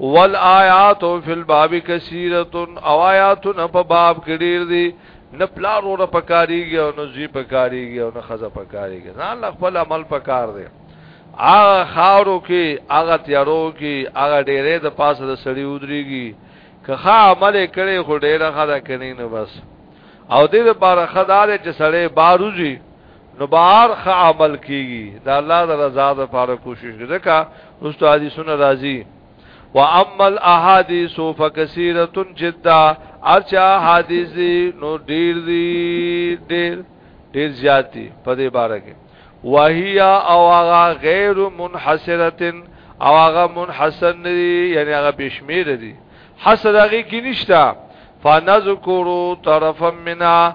والآیات فی الباب کثیرۃ او آیاتونه په باب کې ډیر دي نه پلار ور پکاريږي او نه زی پکاريږي او نه خزه پکاريږي نه الله خپل عمل پکار دی هغه خارو کې هغه تیارو کې هغه ډیره د پاسه د سړی ودريږي که ښه عمل کړي خو ډیره خدا کني نه بس او دې لپاره خدای چې سړی باروزي نو بهر خ عمل کیږي دا الله د رضا لپاره کوشش کوي ځکه رسو حدیثونه راځي واما الاحاديث فكثيره جدا ارچا حدیث دی نو ډیر دی ډیر ډیر زیات دی په دې باره کې وهیا او هغه غیر منحصره او هغه منحصر نه دی یعنی هغه بشمیر دی حصر هغه کې نشتا فنذکرو طرفا منا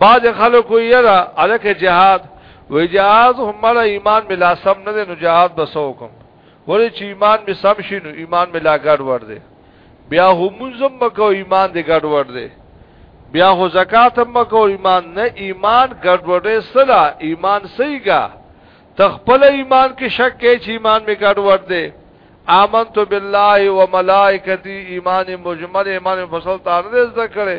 بعض خلکو یرا الک جهاد وی جهاد هم له ایمان ملا سم نه دی نو جهاد بسو کوم ولی چې ایمان می سم شي نو ایمان ملا ګډ ور دی بیا هم زم کو ایمان دی ګډ ور دی بیا هو زکات هم کو ایمان نه ایمان ګډ ور دی سلا ایمان صحیحګه تخپل ایمان کې شک کې چې ایمان می ګډ ور دی آمنت بالله و ملائکتی ایمان مجمل ایمان مفصل تعالی ذکر کړي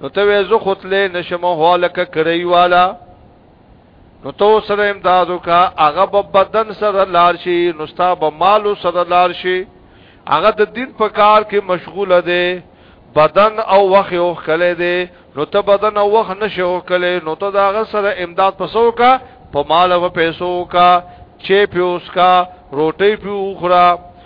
نو ته وې زه خپلې نشم هولکه کړی والا نو تو سره امدادو کا هغه په بدن سره لار شي نو ستا به مالو سره لار شي هغه د دین په کار کې مشغوله دی بدن او وخت یو خلې دی نو ته بدن او وخت نشو خلې نو ته دا غ سره امداد پسو کا په مال او پیسو کا چې پیوس کا روټي پیو خورا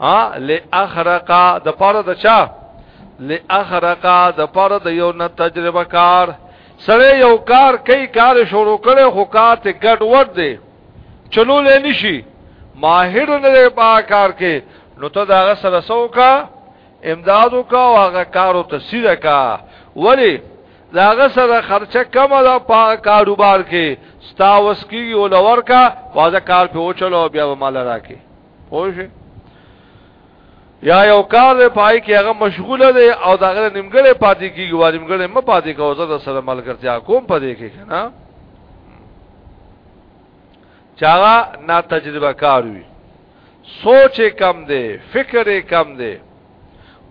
ا لاخرقا د پاره د چا لاخرقا د پاره د یو نه تجربه کار سره یو کار کوي کار شروع کړي خو کار ته ګډ ور دي چلو لې نشي ماهر نه په کار کې نو ته دا سره سوکا امدادو کا او هغه کارو تفسیر کا ولی داغه سره خرچه کم ده په کاروبار کې ستا وسکی او لور کا واځه کار په اوچلو بیا مال راکې پوه شئ یا یو کار دی پای کې هغه مشغوله دی او دا غره نیمګړې پاتې کیږي و نیمګړې م پاتې کوو زه سره ملګرتیا کوم پدې کې کنه چاغه نا تجربه کار وي سوچ کم دی فکر کم دی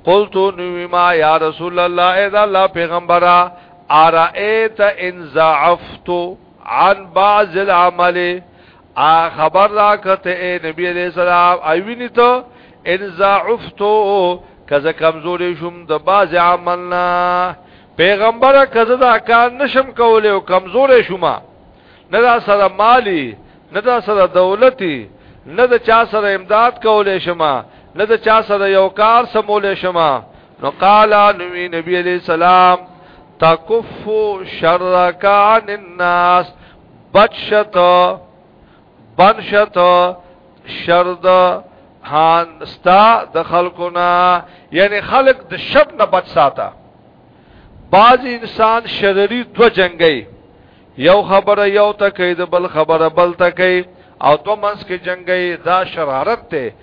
قلت نو ما یا رسول الله اذا الله پیغمبره ارائیت ان ضعفت عن بعض العمل ا خبر را کته اے نبی علیہ السلام ایوینی تو ان ضعفتو کزه کمزورې شوم د باز عملنا پیغمبره کزه دا کار نشم کولای او کمزورې شوم نه دا سره مالی نه دا سره دولتي نه د چا سره امداد کولې شمه نه د چا سره یو کار سمولې شمه نو قال نبی نبی علیہ السلام تکفو شرک عن الناس بچشت بنشت شرد هان ستا د خلکو نه یعنی خلق د شر نه بچ ساته بعض انسان شرری دو جنگي یو خبره یو تکي د بل خبره بل تکي او دو منس کې جنگي دا شرارت ته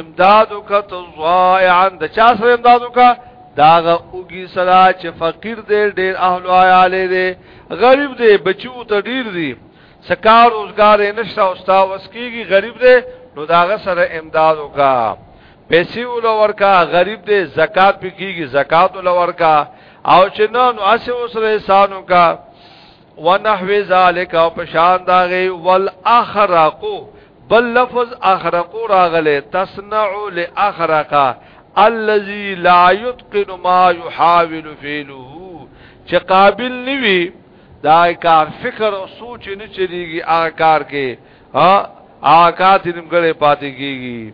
امدادو کا تضائعا د چا سره امدادو کا داغه اوګي سره چې فقیر دی ډیر اهل عیاله دی غریب دی بچو ته ډیر دی سکار روزګار نشته او ستا وسکیږي غریب دی نو داغه سره امداد وکا پیسې ولور کا غریب دی زکات پکېږي زکات ولور کا او چې نه نو اسه وسره احسان وکا ونحو ذالک او پشان داغی والاخرقو بل لفظ اخرقو راغله تصنع لاخرقا الذي لا يتقن ما يحاول فعله چې قابل نیوي دا کار فکر او سوچ نه چلیږي هغه کار کې ها هغه کار تنمګړې پاتې کیږي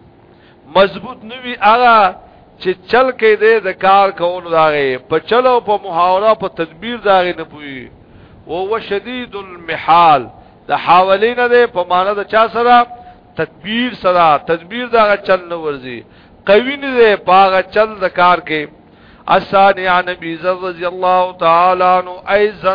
مضبوط نوی هغه چې چل کې دې د کار کولو داغه په چلو په محاوره په تدبیر داغه نه پوي او هو شدید المحال د حاولین دې په معنا د چا سره تدبیر سره تدبیر داغه چل نه ورزي قوی نه دې پاغه چل د کار کې اسانی عن ابي ذر رضی الله تعالی عنہ ايضا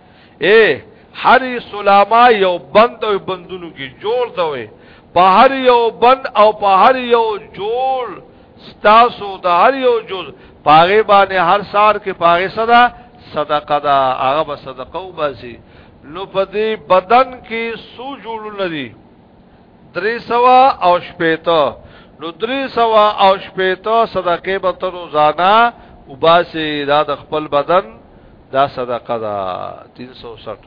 اے هر سلاما یو بند او بندونو کې جوړ ته وي په هر یو بند او په هر یو جوړ ستاسو د هر یو جز پاغه باندې هر سار کې پاغه صدا صدقه دا هغه صدقه وباسي نو په دې بدن کې سو جوړونه دي درې سوا او شپېته نو درې سوا او شپېته صدقې به تر روزانه وباسي دا د خپل بدن دا صدقه ده 360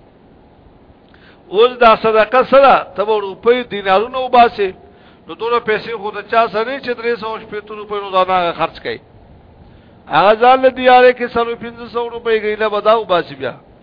اوس دا صدقه سره تب روپۍ دینارونه وباسي نو دوه پیسې خو د چا سره چې 360 روپۍ روزانه خرج کړي هغه ځان له دیاره کې 350 روپۍ غیله بداو باسي بیا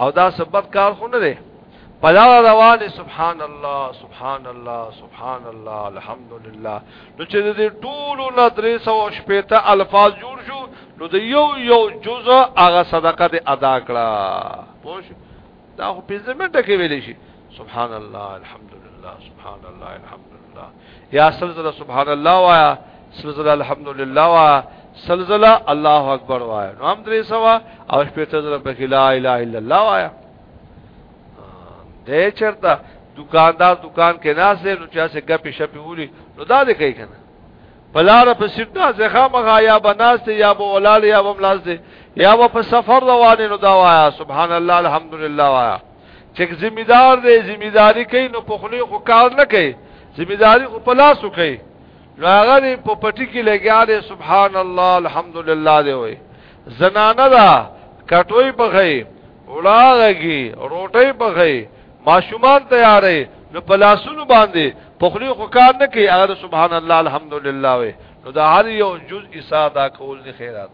او دا سبب کار خو نه دی پلا روان سبحان الله سبحان الله سبحان الله الحمدلله نو چې دې ټول نه درې سو شپېته الفاظ جوړ شو نو د یو یو جزء هغه صدقه دې ادا کړه پوه دا خو پنځه منټه کې ویلې شي سبحان الله الحمد لله سبحان الله الحمد لله یا سلزله سبحان الله وایا سلزله الحمد لله وایا سلزله الله اکبر وایا نو هم درې سوا او شپږ سلزله په لا اله الا الله وایا دې چرته دکاندار دکان کې ناز دی نو چا سه غپې شپې ولي نو دا دې کوي کنه پلار په سیټا زخه مغا یا بناست یا بو ولال یا بملاز دی یا په سفر روانه نو دا وایا سبحان الله الحمدلله وایا چې ذمہ دار دی ذمہ داری کوي نو په خلی خو کار نه کوي ذمہ داری خو په لاس کوي نو هغه په پټی کې لګیا دی سبحان الله الحمدلله دی وای زنانه دا کټوي بغي ولاږي روټي بغي ماشومان تیارې نو په لاسونو باندې په خلی خو کار نه کوي هغه سبحان الله الحمدلله وای نو دا هر یو جزء ساده کول نه خیرات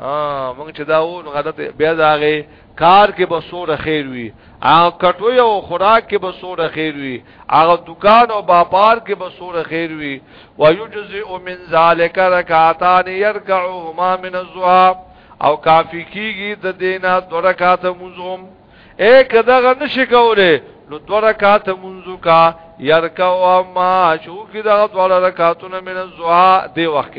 ها مونږ چې دا و غلط بیا داغه کار کې به سور خیر وي هغه کټوي او خوراک کې به سور خیر وي هغه دکان او باپار کې به سور خیر وي ويجزئ من ذلک رکعتان يركعهما من الزهاب او کافی کیږي د دینه دو رکعات منظم اے کداغه نشي کوله نو دو رکعات منځو کا يرکو ما شو کی دا دو رکعاتونه من الزها دی وخت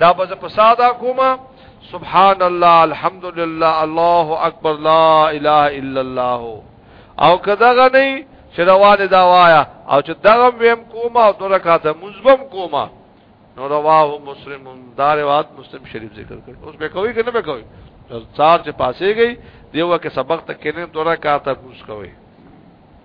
دا بز په ساده کومه سبحان الله الحمدلله الله اکبر لا اله الا الله او کداغه نه چې روانه دا وایا او چې دغه ویم کومه او دوه رکعات مزبم کومه نو رواه مسلم دا روایت مسلم شریف ذکر کړ اوس به کوي کنه به کوي څار چې پاسې گئی دیو کې سبق تک کینې دوه رکعات مز کوي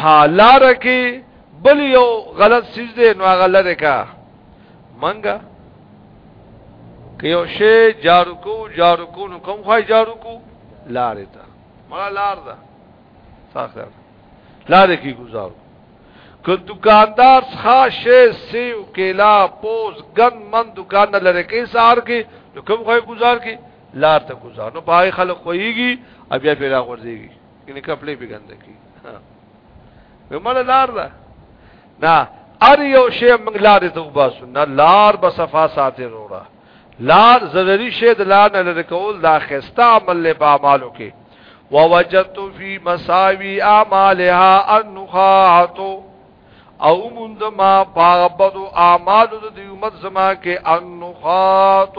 ها لار کې بل یو غلط سیز دی نو هغه لره کا منګه که یو شی جارو کو جارو کو نو کوم خای جارو کو لار ته مړه لار ده ساخر لار کې گزارو که دکاندار ښا شی سیو کلا پوز ګن من دکان لره کې سار کې نو کوم خای گزار کې لار ته گزار نو پای خلک خوېږي بیا پیرا غورځيږي یعنی کپلې به ګنده کی ومل لار ده نه ار یو شی موږ لارې ته وباسو نه لار به صفا ساتي وروړه لار ضروري شی د لار نه لری کول دا خسته عمل له په اعمالو کې ووجدت فی مساوی اعمالها النخاعت او مند ما پاغبدو اعمال د دې امت زما کې النخاعت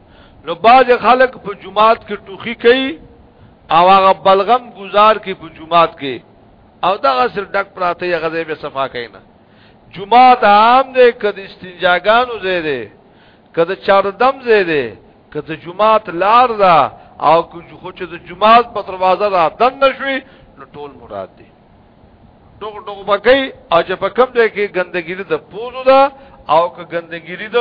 نو باز خلک په جمعات کې ټوخي کوي او هغه بلغم گزار کې په جمعات کې او دغه سر ډک پراته یې غزې به صفا کینا جمعات عام دې کدي استنجاګانو زې دې کدي چاردم زې دې کدي جمعات لار دا او کو خو چې د جمعات په دروازه را دن نشوي نو ټول مراد دي ډوغ ډوغ بګي او چې په کوم ځای کې ګندګيري د پوزو ده او که ګندګيري د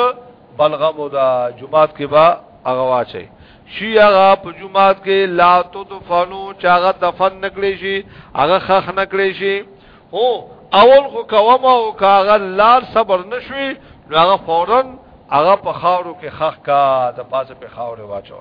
بلغمو ده جمعات کې با هغه واچي شي هغه په جمعات کې لا تدفنو چې هغه دفن نکړي شي هغه خخ نکړي شي هو اول خو کوم او کاغه لار صبر نشوي هغه فورن هغه په خاورو کې خخ کا د پاسه په خاورو واچو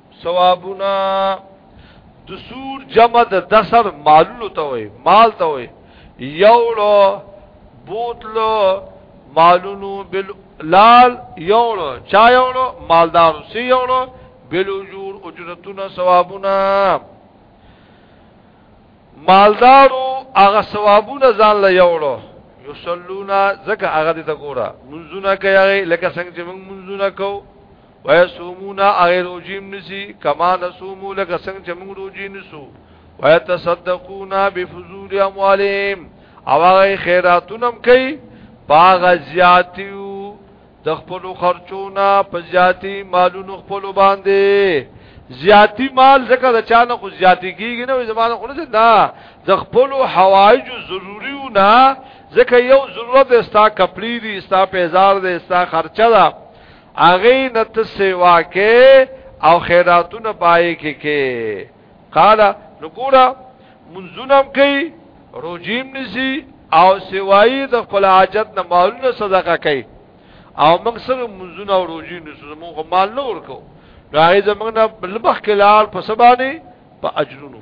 ثوابنا دسور جمع د دسر مالو ته وي مال ته وي یوړو بوتلو مالونو بل لال یوړو چا یوړو مالدار سی یوړو بل اجور اجرتنا ثوابنا مالدارو هغه ثوابونه ځان له یوړو یصلونا زکه هغه دې ته ګوره منځونه کوي لکه څنګه چې موږ منځونه کوو ويصومون غير وجيم نسي كما نصوم لك څنګه چې موږ روزي نسو ويتصدقون بفضول اموالهم او هغه خیراتونم کوي باغ زیاتیو د خپل خرچونه په زیاتی مالونو خپل باندې زیاتی مال زکه د چانه خو زیاتی کیږي نه زمانه خو نه دا د خپل حوایج ضروریو نه زکه یو ضرورت استا کپلی دی استا پیزار دی استا خرچه ده هغه نه ته سیوا کې او خیراتونه پای کې کې قال نو ګورا منزونم کوي روجیم نسی او سیوای د خپل حاجت نه مالونه صدقه کوي او موږ سره منزونه او روجی نسو موږ مال نه ورکو راغی زمنګ نه بلبخ کلال په سبانه په اجرونو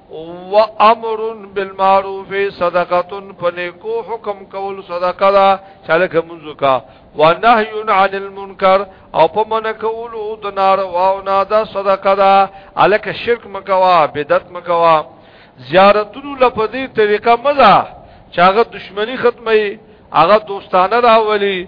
و امر بالمعروف صدقه پنیکو حکم کول صدقه دا چاله کومځو کا و نهی عن المنکر او په من کول او د ناروا او نادا صدقه دا الک شرک مکوا بدعت مکوا زیارتونو لپدی طریقه مزه چاغه دشمنی ختمه هغه دوستانه راولي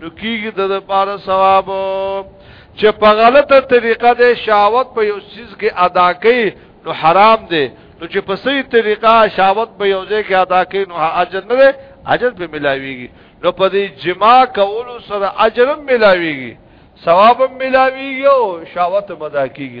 نو کیږي د لپاره ثواب چې په غلطه طریقه د شاوت په یو چیز کې ادا کړي نو حرام دی نو چې په صحیح طریقه شاوت په یو ځای کې ادا کړي نو اجر نه دی اجر به ملاويږي نو په دې جما کولو سره اجر هم ملاويږي ثواب هم ملاويږي او شاوت مدا کیږي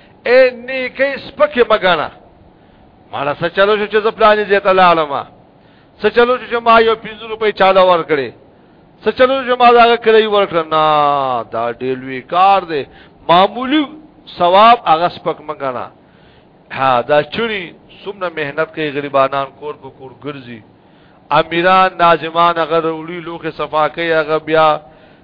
اے نیکی سپکه مګنه مالا څه چلو شو چې زه پلانې زه تعالی علم څه چلو شو چې ما یو 50 روپۍ چاله ور کړې څه چلو شو ما دا کړی ور کړ نه دا ډیلوی کار دی معمولی ثواب هغه سپک مګنه ها دا چونی سمنه مهنت کوي غریبانان کور کو کور ګرځي امیران ناظمان هغه وړي لوخه صفا کوي هغه بیا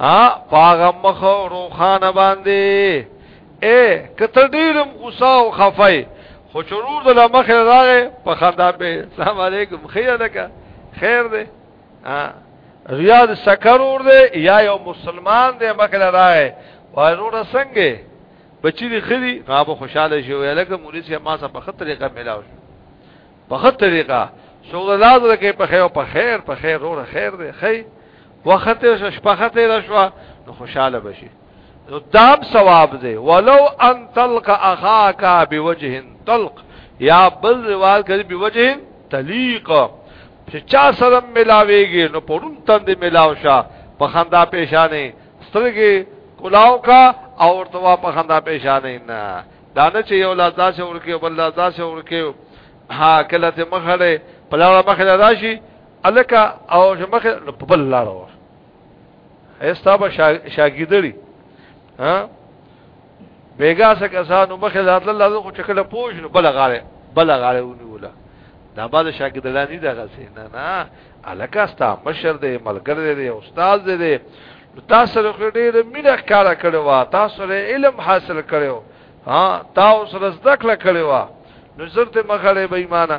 ها پاغه مخ روخانه باندې اے کته ډیرم غوسه او خفای خو چرور د مخ راغې په خندا په السلام علیکم خیر لکه خیر دې ها ریاض سکر ور دې یا یو مسلمان دې مخ راغې وای روړ څنګه بچی دې خري غابه خوشاله شي وای لکه مولوی سي ما سره په خطر طریقه ملاو شي په خطر طریقه شغل الله دې کې په خیر په خیر په خیر روړ خیر دې خیر وخت شپه خته را شو نو خوشاله بشي نو دام ثواب دی ولو ان تلق اخاک بوجه تلق یا بل روال کړي بوجه تلیق چې چا سره ملاويږي نو پرون تند ملاو شه په خندا پیشانه سترګې کلاو کا او ورته په خندا پیشانه نه دانه چې یو لاس داسې ورکه بل لاس داسې ورکه ها کله ته مخړې پلاړه مخړه راشي الکه او چې مخه په بل لار و ایستا به شاګیدړي ها بیګا څه کسانو مخه ذات الله خو چکله پوښ نو بل غاله بل غاله ونیوله دا بعد شاګیدړه نه دغه سي نه نه الکه استا مشر دی ملګر دی استاد دی تاسو له ډېر مینه کار کړو تاسو له علم حاصل کړو ها تاسو سره زده کړه کړو نو زرت مخړې بې ایمانه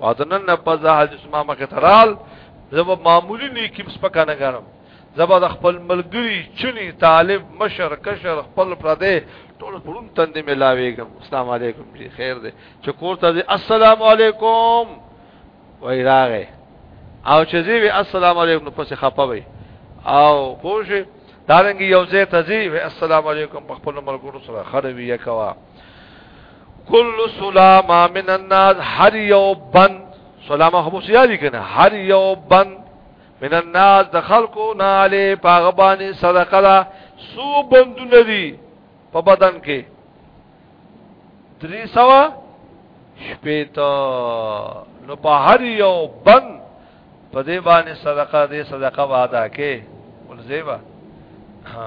وادنن نه پز حدیث ما مخه ترال زب معمولی نیکی پس پکا نه غنم زب د خپل ملګری چنی طالب مشر کشر خپل پردې ټول پرون تند ملاویګم السلام علیکم جی خیر دې چې کور ته السلام علیکم وای راغې او چې زی وی السلام علیکم نو پس خپه وي او پوه دارنګ یو ځای ته زی وی السلام علیکم په خپل ملګرو سره خړوی یا کوا کل سلامه من الناس هر یو بند سلامه خو سیادی کنه هر یو بند من الناس د خلکو نه علی پاغبانی صدقه دا سو بندونه دي په بدن کې درې سوا شپېتا نو په هر یو بند په دې باندې صدقه دې صدقه وادا کې ولزیبا ها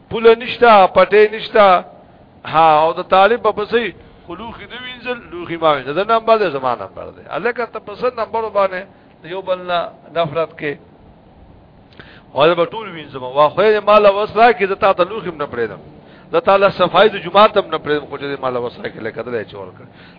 پوله نشتا پټه نشتا ها او د طالب په پسې خلوخي دی وینځل لوخي ما وینځل دا نمبر د زمانه نمبر دی الکه ته پسند نمبر باندې یو بل نه نفرت کې ولا به ټول وینځم وا خو یې مال وسره کې د تا ته لوخي نه پرېدم د تعالی صفای د جمعه تم نه پرېدم خو دې مال وسره کې لکه دلې چور کړ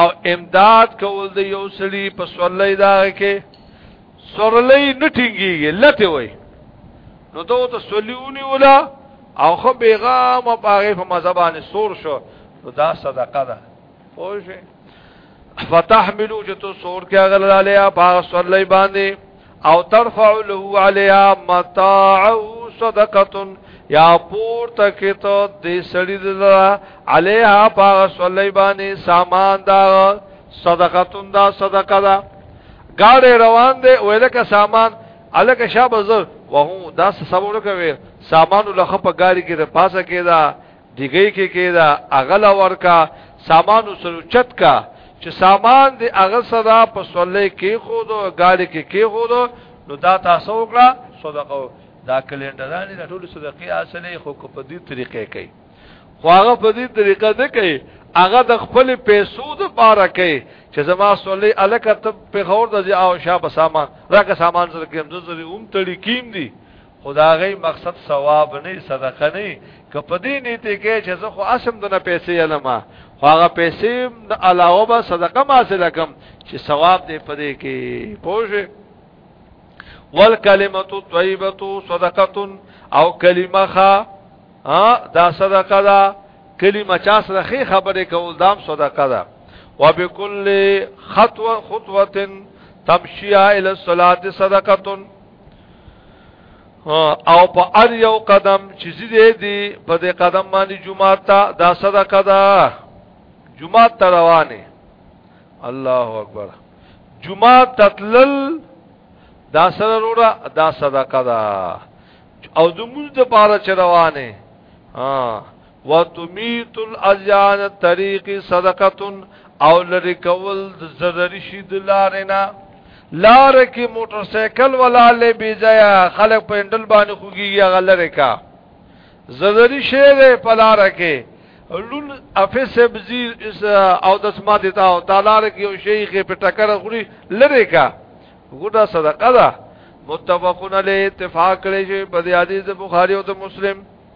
او امداد کول د یو سړي په سورلۍ دا کې سورلۍ نه ټینګيږي لته وای نو ته ته سورلیونی ولا او خو بیغام او پاغه په مذهبانه سور شو نو دا صدقه ده پوه فتحملو چې تو سور کې غل علی پاغه سورلۍ باندې او ترفع له عليها متاعه صدقه یا پور تکي ته دې سړي دلا عليها پاغه صلیبانی سامان دا صدقه دا صدقه دا گاڑی روان دی ویلکه سامان الکه شابه زر وهو دا سبب کوي سامان لخه په گاڑی کې د پاسه کېدا دیګی کې کې دا اغلا ورکا سامان سره چت کا چې سامان دی اغه صدا په صلی کې خو دو ګاډي کې کې خو دو نو دا تاسو وکړه صدقه دا کلندران د ټولو صدقې اصلې خو په دې طریقې کوي خو هغه په دې طریقه نه کوي هغه د خپل پیسو د پاره کوي چې زما صلی الکه ته په خور د او شابه سامان راکه سامان سره کوم د زری اوم تړي کیم دي خو د هغې مقصد ثواب نه صدقه نه که په دې نیت کې چې زه خو اسم دونه پیسې علم خو هغه پیسې د علاوه به صدقه ما سره کم چې ثواب دې پدې کې پوجي والکلمه الطیبه صدقه او کلمه خا دا صدقه ده کلمه چا سره خې خبرې کول دام صدقه ده وبكل خطوه خطوه تمشي الى الصلاه صدقه او په ار یو قدم چې زیدې دی په دې قدم باندې جمعه تا دا صدقه ده جمعه ته روانه الله اکبر جمعه تتلل دا سره وروړه دا صدقه ده او د موږ د پاره چې روانه ها وتمیت الالیان طریق صدقه او لری کول د ضرری شی د لارینا لار کې موټر سایکل ولاله بی ځای خلک په انډل باندې خوږیږي غلره کا ضرری شی ده په لار کې لون افس سبزی او د سما دیتا او تعالی رکی او شیخ په ټکر غوري لره کا ګډه صدقه ده متفقون علی اتفاق کړي چې په حدیث بخاری او مسلم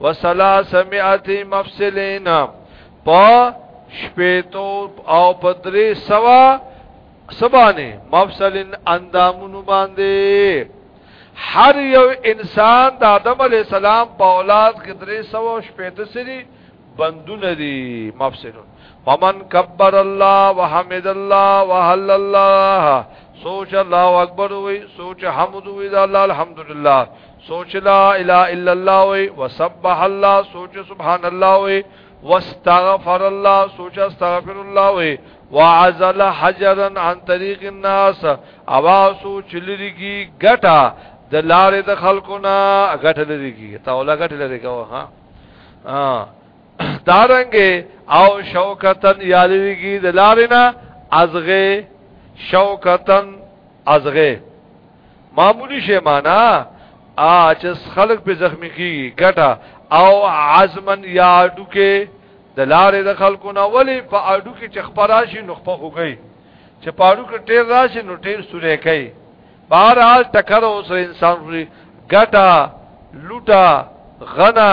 وسلاسمئات مفصلین په شپېتو او په درې سوا سبانه مفصلین اندامونو باندې هر یو انسان د آدم علی السلام په اولاد کې درې سوا شپېته سری بندونه دي مفصلون فمن کبر الله وحمد الله وحل الله سوچ الله اکبر وی سوچ حمد وی دا الله الحمدلله سوچ لا اله الا الله وي وسبح الله سوچ سبحان الله وي واستغفر الله سوچ استغفر الله وي وعزل حجرا عن طريق الناس اوا سوچ لري کی غټه د لارې د خلکو نه غټه لري کی تا ولا غټه لري کو ها دارنګه او شوکتن یالوی کی د لارې نه ازغه شوکتن ازغه معمولی شی معنا ا چې خلق په زخمی کیږي ګټه او عزمن یا ډوکه د لارې د خلکو نه ولی په اډو کې چې خبراشي نو خپه وګي چې په اډو کې ټیر راشي نو ټیر سورې کوي بهر حال ټکر اوس انسان وي ګټه لوټه غنا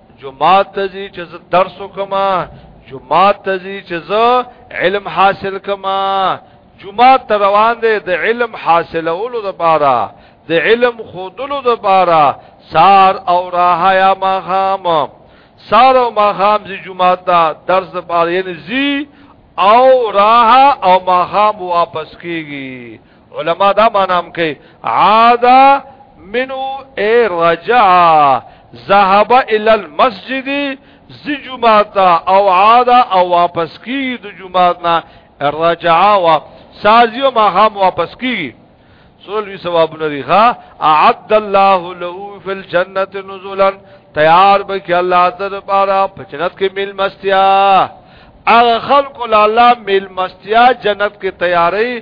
جمعات ته ځي چې زه درس وکم جمعات ته ځي چې زه علم حاصل کم جمعات ته روان دی د علم حاصلولو لپاره د علم خودلو لپاره سار او راهیا ما خام سار او ما خام زی جمعات ته درس لپاره یعنی زی او راه او ما خام واپس کیږي علما دا معنا هم کوي عادا منو اي رجع ذهب الى المسجد زی جمعات او عادا او واپس کی د جمعات نه رجعا وا سازیو ما هم واپس کی سولوی ثواب ندی ښا اعد الله له فی الجنه نزلا تیار به کی الله تعالی پارا پچنت کې مل مستیا اغه خلق الله مل مستیا جنت کې تیاری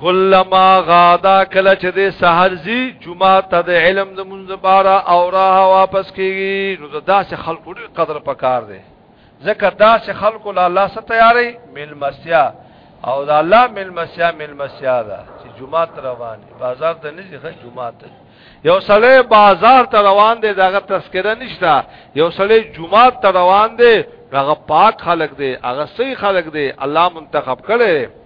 کلما غادا کله چې د سحر زی جمعه ته د علم د منځبارا او راه واپس کیږي نو دا سه خلکو ډیر قدر پکار دی ځکه دا سه خلکو لا الله ست تیاری مل مسیا او دا الله مل مسیا مل مسیا دا چې جمعه ته روان دی بازار ته نه ځي جمعه ته یو سړی بازار ته روان دی داغه تذکره نشته یو سړی جمعه ته روان دی هغه پاک خلق دی هغه صحیح خلق دی الله منتخب کړي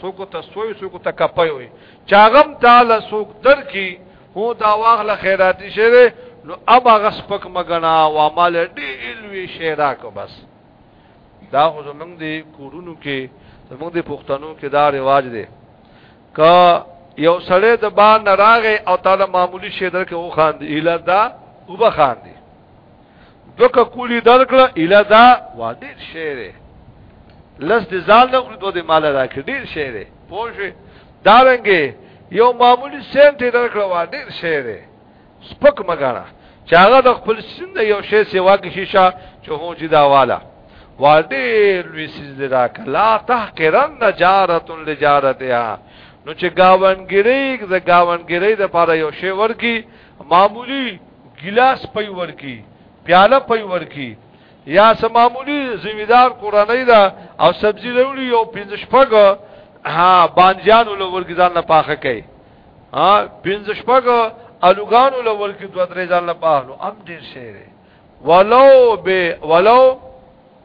سوکو ته سوی سوکو ته کپي وي چاغم تعالی سوک در کی هو دا واغله خیراتی شری نو ابا غس پک مګنا او مال ډی الوی شیرا کو بس دا خو زمنګ دی کورونو کې زمنګ دی پښتنو کې دا رواج دی ک یو سړی د با نراغه او تعالی معمولی شی درکه او خان دی اله دا وبخان دی دوکه کولی درکړه اله دا وا ډیر شعر لس د ځان نه کړو د مال راکړي ډیر شعر پوه دا رنګه یو معمولی سنت درکړه وا ډیر شعر سپک مګانا چې هغه د خپل سند یو شی سیوا کې شیشه چې هو جدا والا وا ډیر لوی سیز راکړه لا تحقرن نجارت لجارتها نو چې گاونګری د گاونګری د پاره یو شی ورکی معمولی ګلاس پي ورکی پیاله پي ورکی یا سمامولی زمیدار کورنۍ دا او سبزی لوړي یو پنځ شپګ ها بانجانو لور کې ځان نه پاخه کوي ها پنځ شپګ الوګانو لور کې دوه درې ځان نه پاخلو ام دې شهره ولو به ولو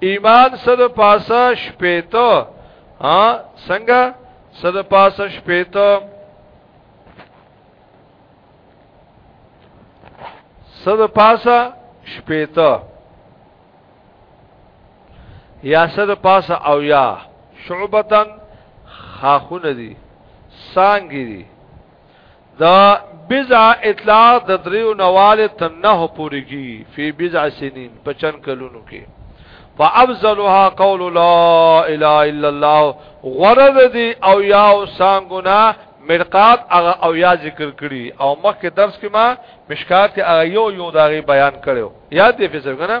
ایمان صد پاسه شپیتو ها څنګه صد پاسه شپیتو صد پاسه شپیتو یا صد پاسه او یا شعبتن خاخونه دي سانګي دي دا بضع اطلاق د دریو نواله تنه پوری کی فی بضع سنین پچن کلونو کې فافضلها قول لا اله الا الله غرض دی او یا سانګونا مرقات هغه او یا ذکر کړي او مخکې درس کې ما مشکات کې هغه یو یو داغي بیان کړو یاد دی فسر کنه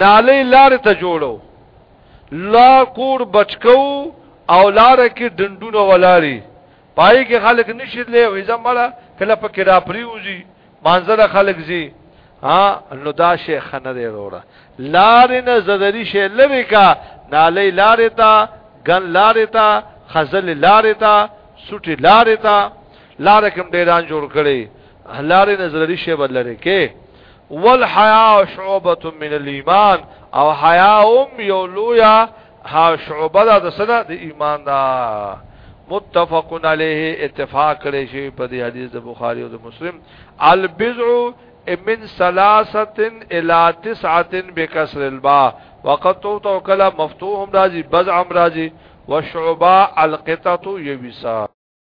نالی لار ته جوړو لا کور بچکو او لار کې ډندونه ولاري پای کې خلک نشید لې وې زمړه کله پکې را پریوزي مانزله خلک زی ها نو دا شي خنه دی وروړه لار نه زدري شي لری کا نالی لار ته ګن لار ته خزل لار ته سټي لار ته لار کوم ډیران جوړ کړي لار نه زدري شي بدلره کې والحیاء شعبه من الايمان او حیا هم یو لویا ها شعبه ده د سره د ایمان دا متفق علیه اتفاق کړي شی په دې حدیث د بخاری او د مسلم البزع من ثلاثه الى تسعه بكسر الباء وقد توکل مفتوح راضی بزع راضی وشعبا القطه یبسا